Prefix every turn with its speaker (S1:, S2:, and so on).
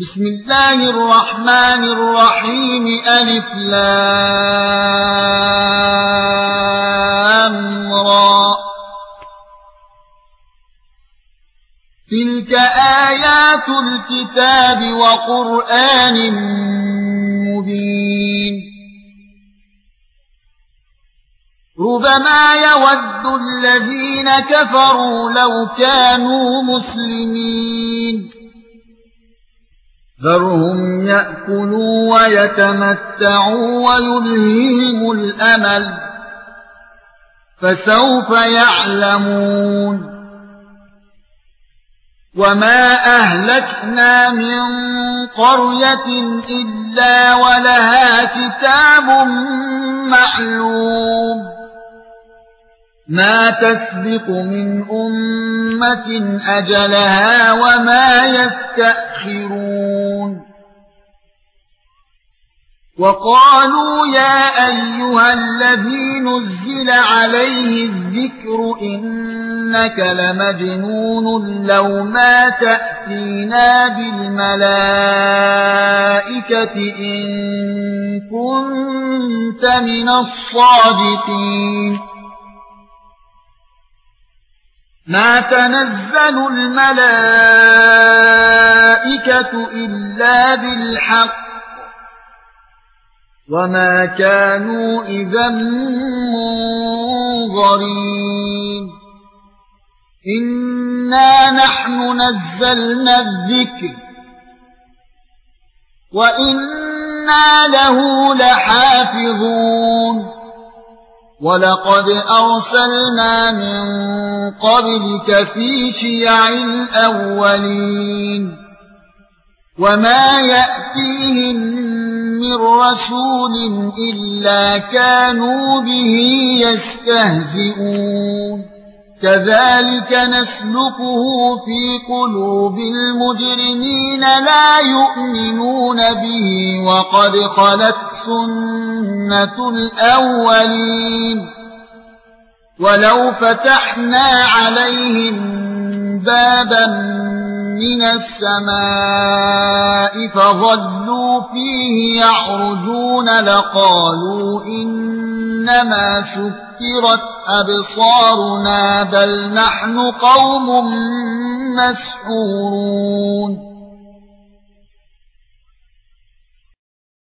S1: بسم الله الرحمن الرحيم ألف لام را. تلك آيات الكتاب وقرآن مبين. ربما يود الذين كفروا لو كانوا مسلمين. ذرهم يأكلوا ويتمتعوا ويلههم الأمل فسوف يعلمون وما أهلكنا من قرية إلا ولها كتاب معلوم ما تسبق من أمة أجلها وما يستأخرون وقالوا يا أيها الذي نزل عليه الذكر إنك لمجنون لو ما تأتينا بالملائكة إن كنت من الصادقين. ما تنزل الملائكة إلا بالحق وما كانوا اذا منظرين انا نحن نزلنا الذكر وأنا له لحافظون ولقد ارسلنا من قبلك في شيع الاولين وما ياتيهم من رسول إلا كانوا به يستهزئون. كذلك نسلكه في قلوب المجرمين لا يؤمنون به وقد خلت سنة الأولين. ولو فتحنا عليهم بابا من السماء فظلوا فيه يعرجون لقالوا إنما سكرت أبصارنا بل نحن قوم مسحورون